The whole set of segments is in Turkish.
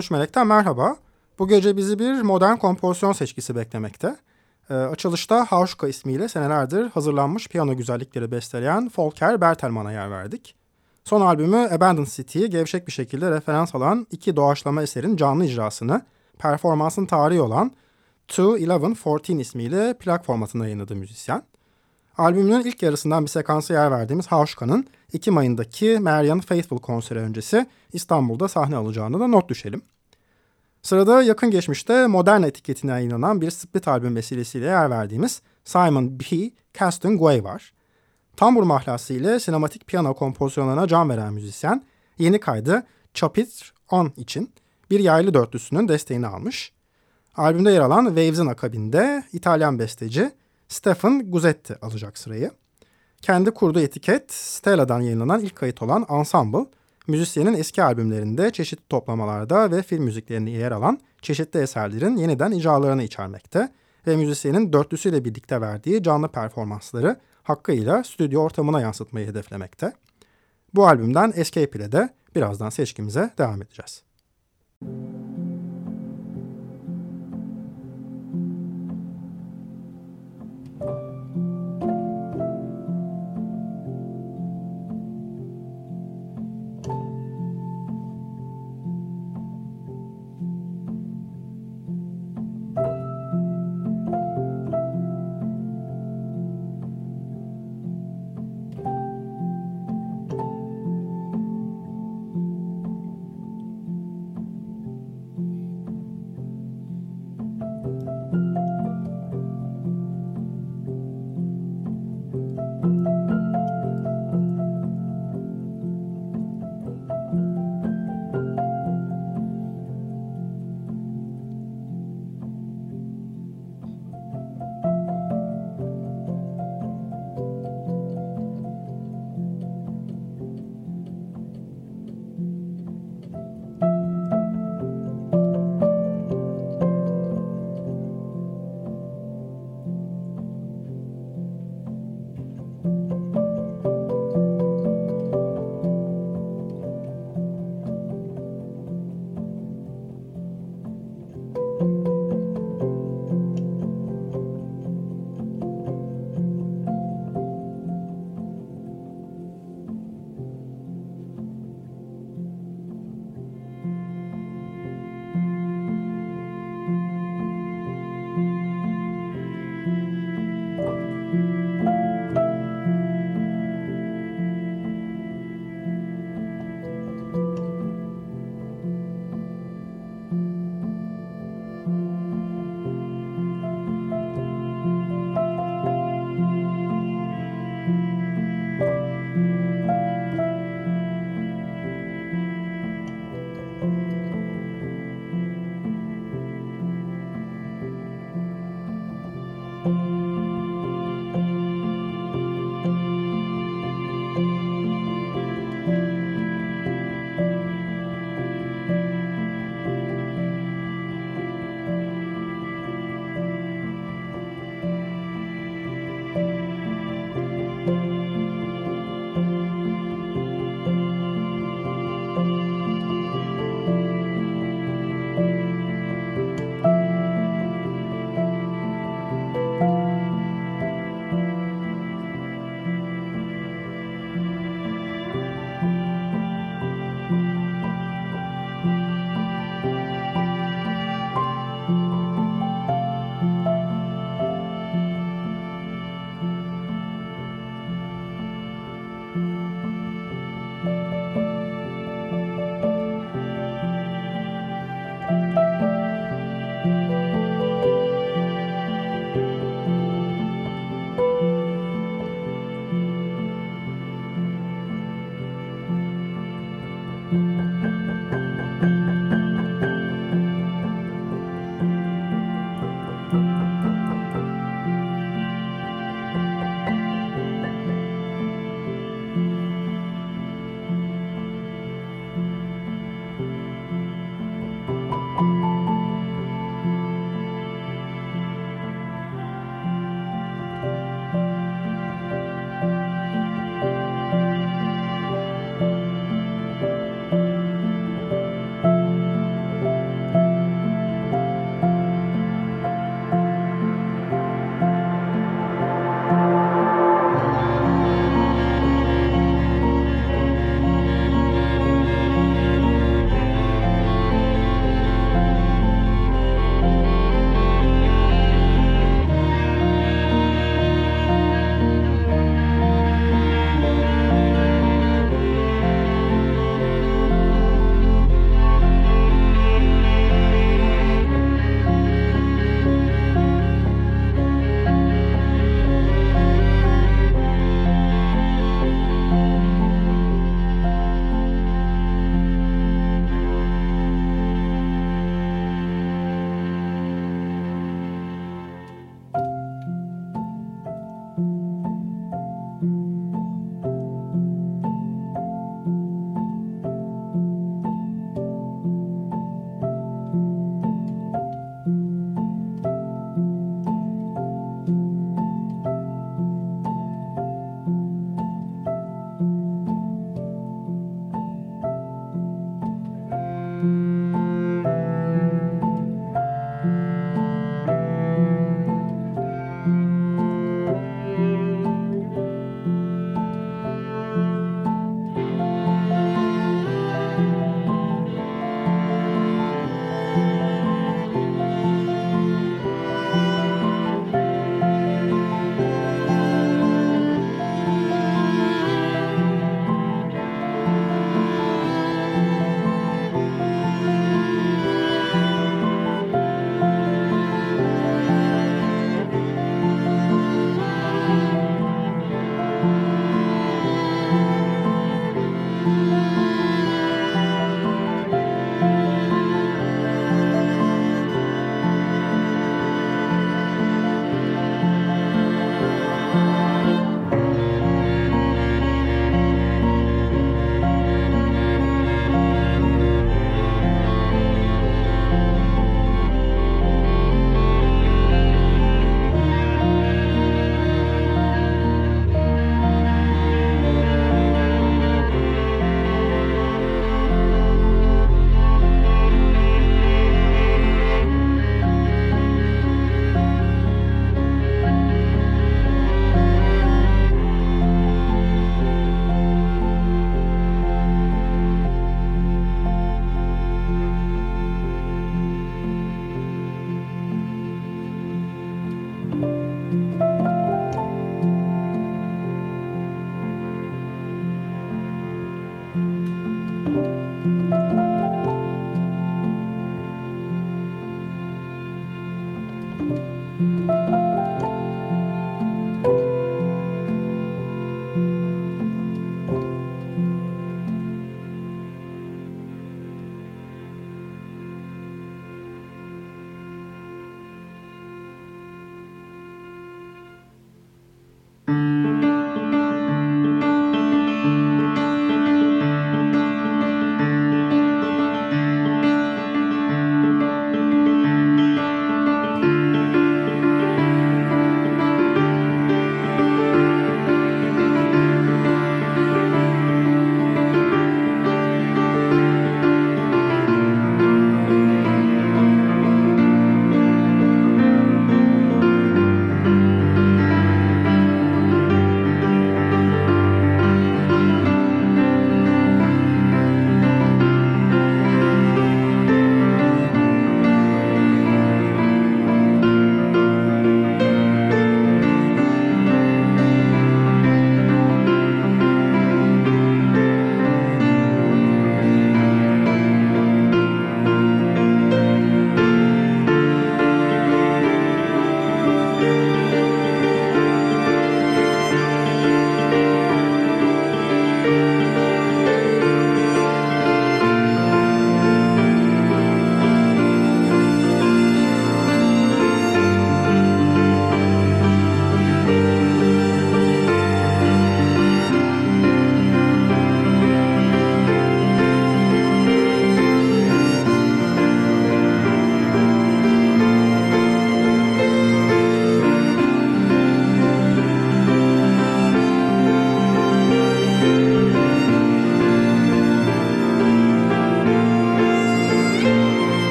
13 Melek'ten merhaba. Bu gece bizi bir modern kompozisyon seçkisi beklemekte. Ee, açılışta Hauschka ismiyle senelerdir hazırlanmış piyano güzellikleri besteleyen Volker Bertelmann'a yer verdik. Son albümü Abandoned City'yi gevşek bir şekilde referans alan iki doğaçlama eserin canlı icrasını, performansın tarihi olan 2-11-14 ismiyle plak formatında yayınladı müzisyen. Albümünün ilk yarısından bir sekansa yer verdiğimiz Hauschka'nın Ekim ayındaki Marian Faithful konseri öncesi İstanbul'da sahne alacağını da not düşelim. Sırada yakın geçmişte modern etiketine yayınlanan bir split albüm vesilesiyle yer verdiğimiz Simon B. Castonguay var. Tambur mahlası ile sinematik piyano kompozisyonlarına can veren müzisyen yeni kaydı Chapitr On için bir yaylı dörtlüsünün desteğini almış. Albümde yer alan Waves'in akabinde İtalyan besteci Stefan Guzetti alacak sırayı. Kendi kurduğu etiket Stella'dan yayınlanan ilk kayıt olan Ensemble, müzisyenin eski albümlerinde çeşitli toplamalarda ve film müziklerinde yer alan çeşitli eserlerin yeniden icralarını içermekte ve müzisyenin dörtlüsüyle birlikte verdiği canlı performansları hakkıyla stüdyo ortamına yansıtmayı hedeflemekte. Bu albümden Escape ile de birazdan seçkimize devam edeceğiz. Müzik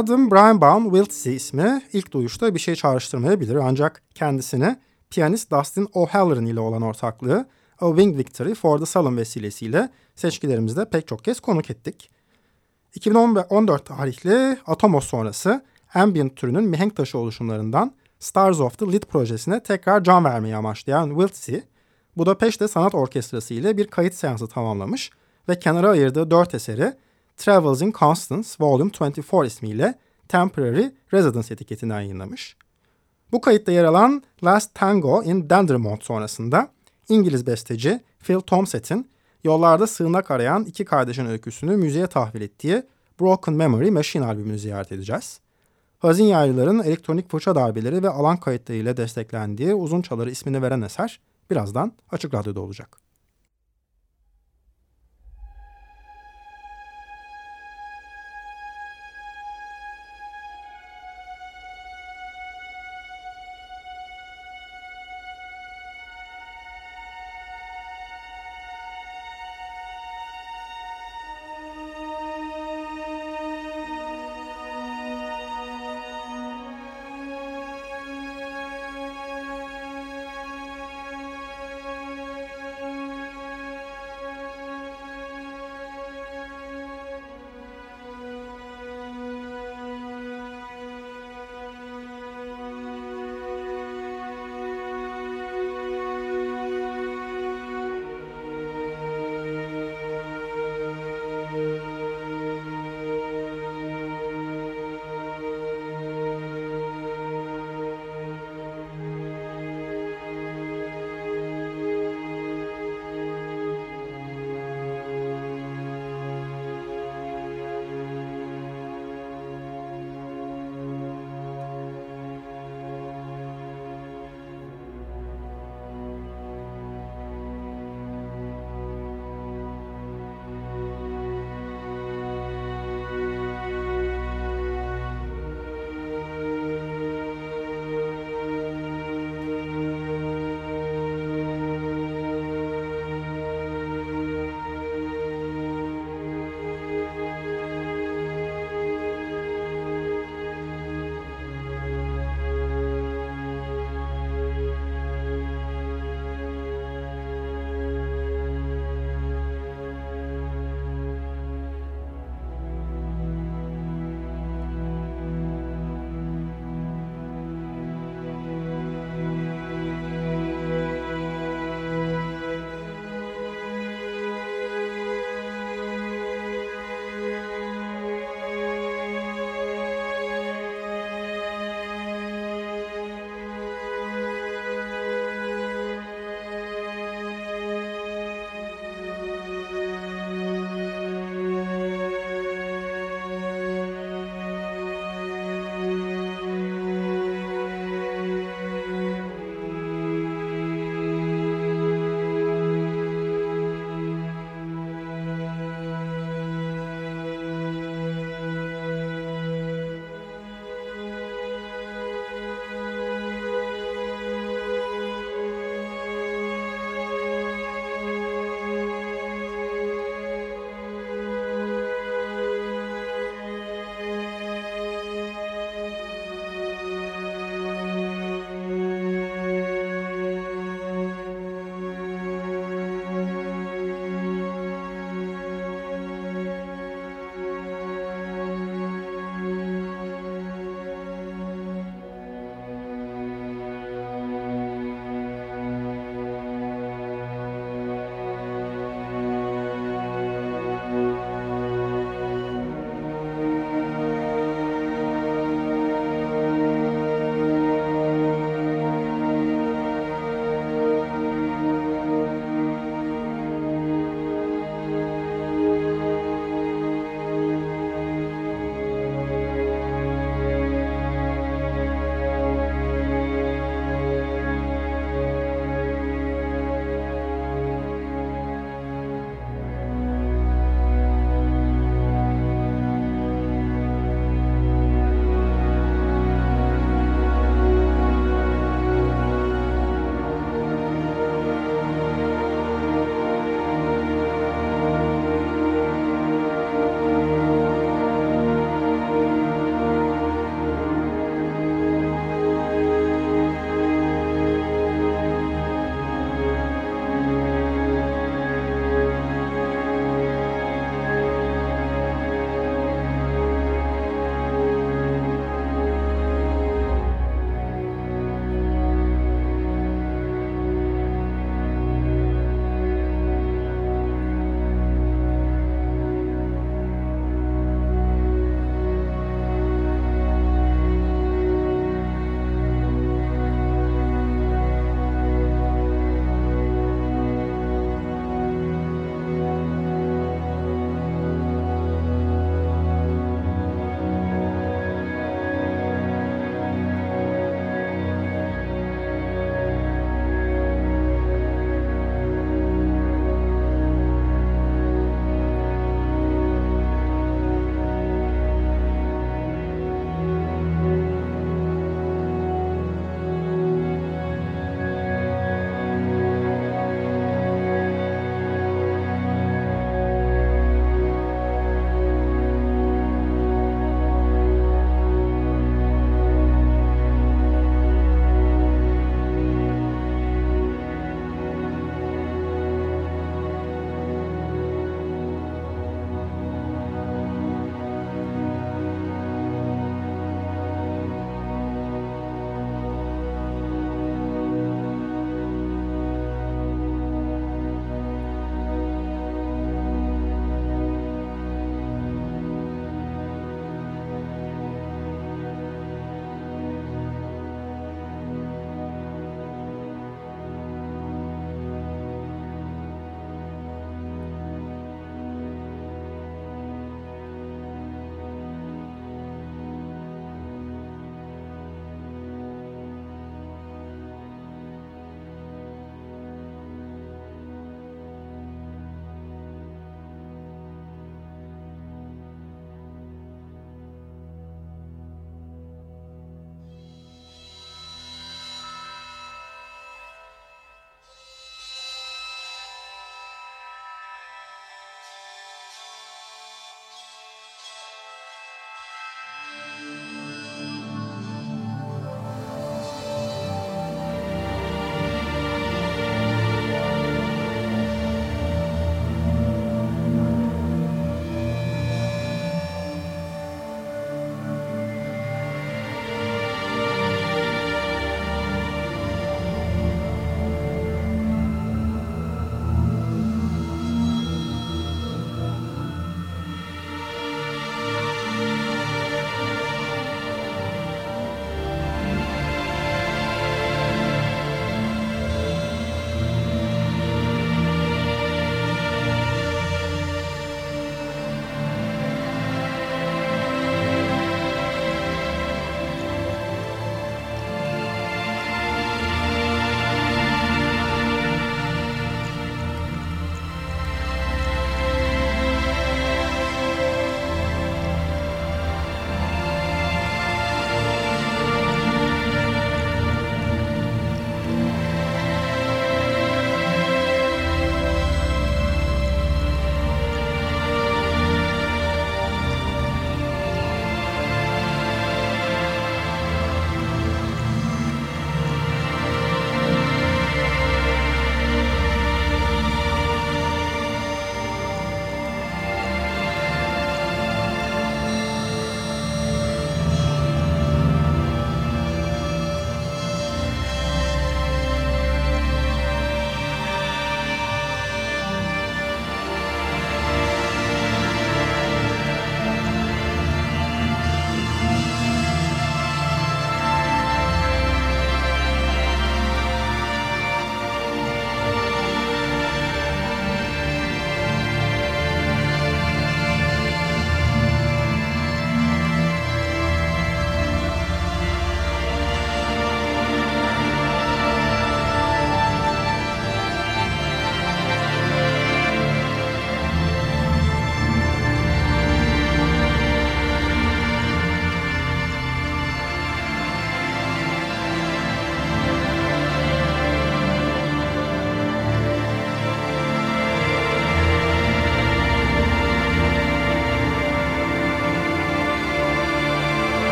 Adam Brian Wiltsey ismi ilk duyuşta bir şey çağrıştırmayabilir ancak kendisini piyanist Dustin O'Halloran ile olan ortaklığı A Wing Victory for the Salon vesilesiyle seçkilerimizde pek çok kez konuk ettik. 2014 tarihli Atomos sonrası ambient türünün mihenk taşı oluşumlarından Stars of the Lit projesine tekrar can vermeyi amaçlayan Wiltsey, Budapeşte Sanat Orkestrası ile bir kayıt seansı tamamlamış ve kenara ayırdığı dört eseri Travels in Constance Volume 24 ismiyle Temporary Residence etiketinden yayınlamış. Bu kayıtta yer alan Last Tango in Dendermont sonrasında İngiliz besteci Phil Tomset'in yollarda sığınak arayan iki kardeşin öyküsünü müziğe tahvil ettiği Broken Memory Machine albümünü ziyaret edeceğiz. Hazin yaylıların elektronik fırça darbeleri ve alan kayıtlarıyla desteklendiği uzun çaları ismini veren eser birazdan Açık Radyo'da olacak.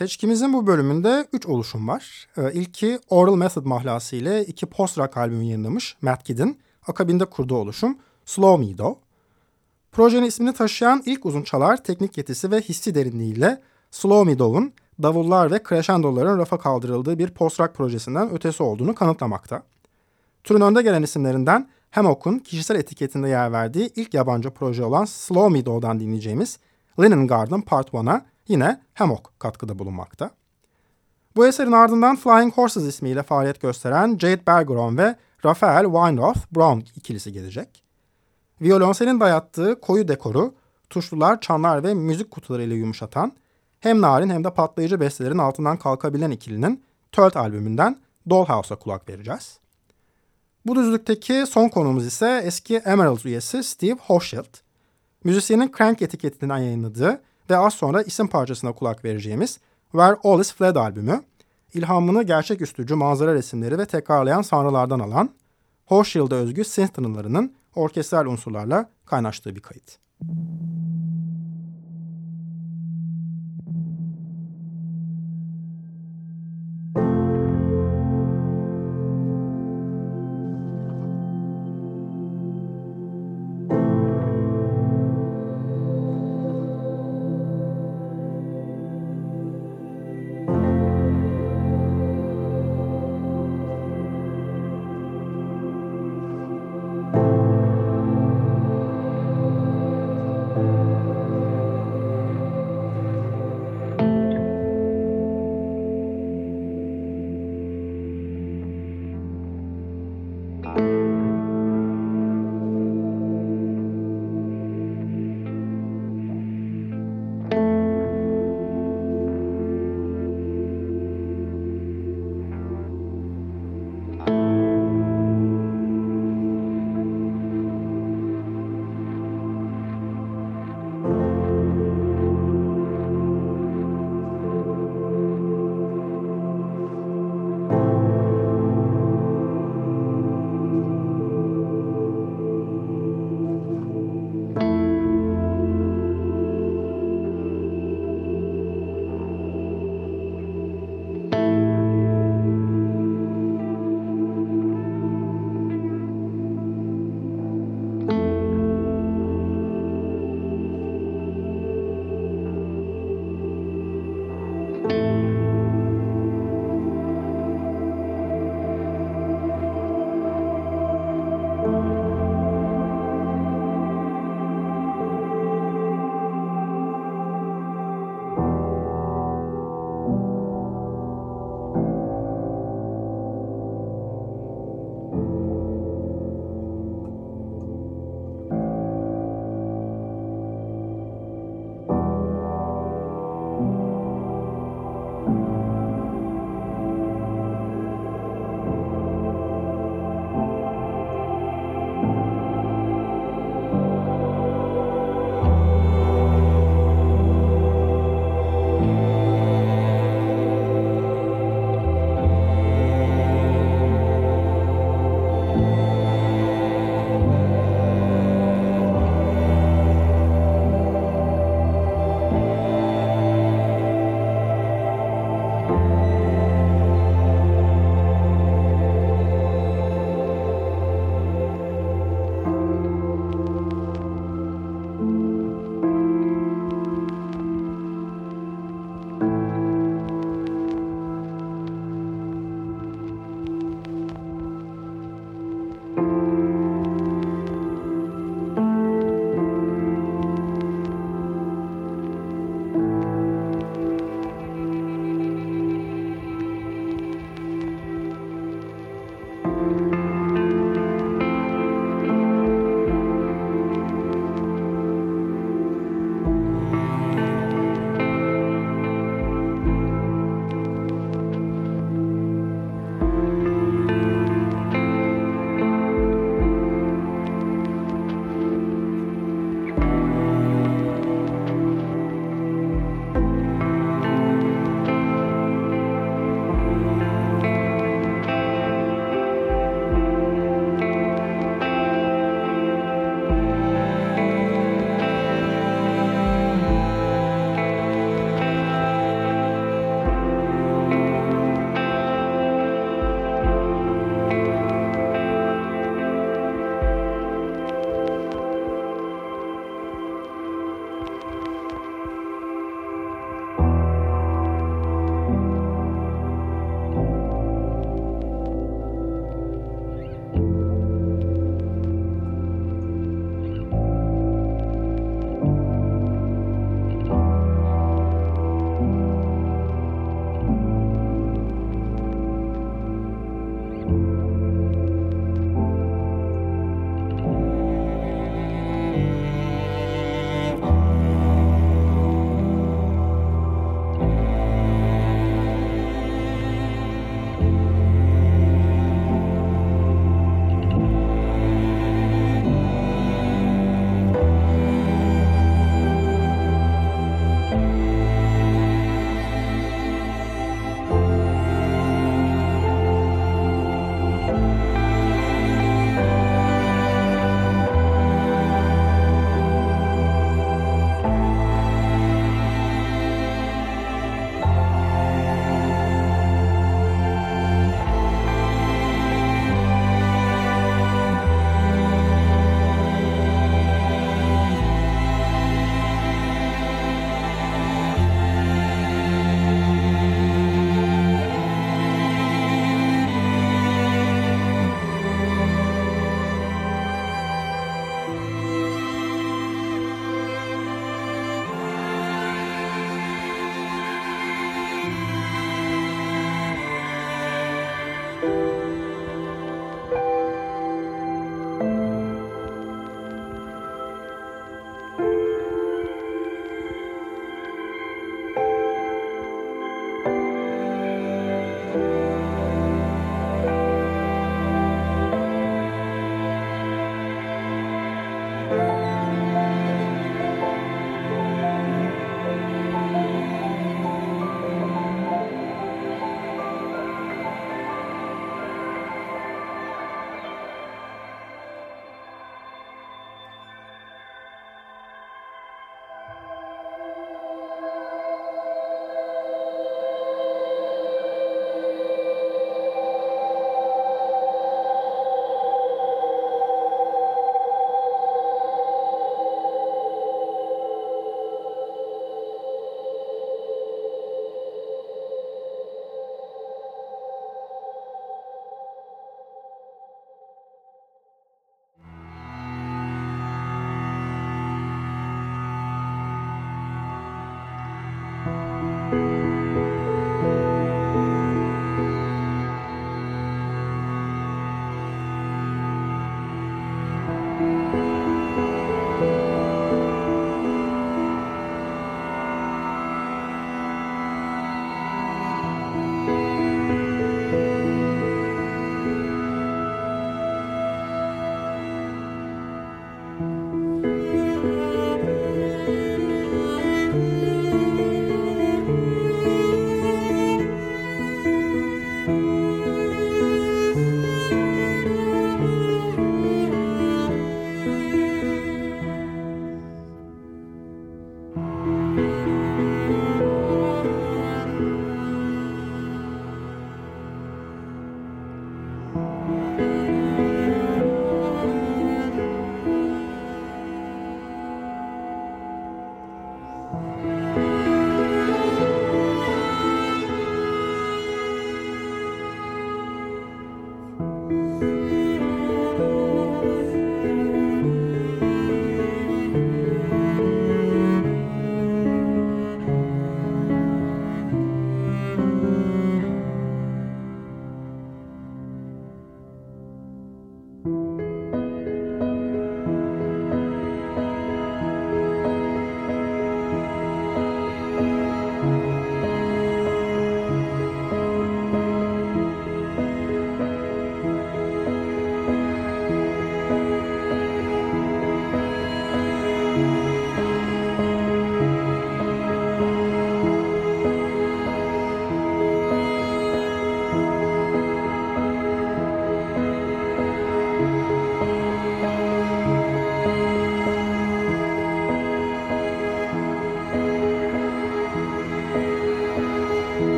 Seçkimizin bu bölümünde 3 oluşum var. Ee, ilki Oral Method mahlası ile iki post-rock albümü yayınlamış Matt Kidd'in akabinde kurduğu oluşum Slow Meadow. Projenin ismini taşıyan ilk uzun çalar teknik yetisi ve hissi derinliğiyle Slow Meadow'un davullar ve crescendoların rafa kaldırıldığı bir post-rock projesinden ötesi olduğunu kanıtlamakta. Türün önde gelen isimlerinden Hammock'un kişisel etiketinde yer verdiği ilk yabancı proje olan Slow Meadow'dan dinleyeceğimiz Linen Garden Part 1'a yine Hammock katkıda bulunmakta. Bu eserin ardından Flying Horses ismiyle faaliyet gösteren Jade Bergeron ve Raphael Weinroth Brown ikilisi gelecek. Violonselin dayattığı koyu dekoru, tuşlular, çanlar ve müzik kutularıyla yumuşatan, hem narin hem de patlayıcı bestelerin altından kalkabilen ikilinin Third albümünden Dollhouse'a kulak vereceğiz. Bu düzlükteki son konumuz ise eski Emeralds üyesi Steve Hochschild. Müzisyenin Crank etiketinden yayınladığı ve az sonra isim parçasına kulak vereceğimiz Where All Is Fled albümü, ilhamını gerçeküstücü manzara resimleri ve tekrarlayan sanrılardan alan, Hochschild'e özgü synth tınılarının orkestral unsurlarla kaynaştığı bir kayıt.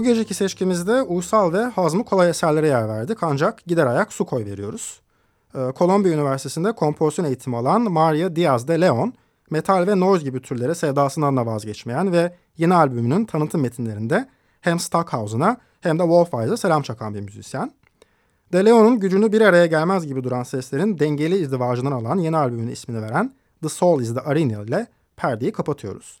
Bu geceki seçkimizde uysal ve hazmı kolay eserlere yer verdik ancak gider ayak su koy veriyoruz. Ee, Kolombiya Üniversitesi'nde kompozisyon eğitimi alan Maria Diaz de Leon, metal ve noise gibi türlere sevdasından da vazgeçmeyen ve yeni albümünün tanıtım metinlerinde hem Stockhausen'a hem de Wolfwise'a selam çakan bir müzisyen. De Leon'un gücünü bir araya gelmez gibi duran seslerin dengeli izdivacından alan yeni albümün ismini veren The Soul is the Arena ile perdeyi kapatıyoruz.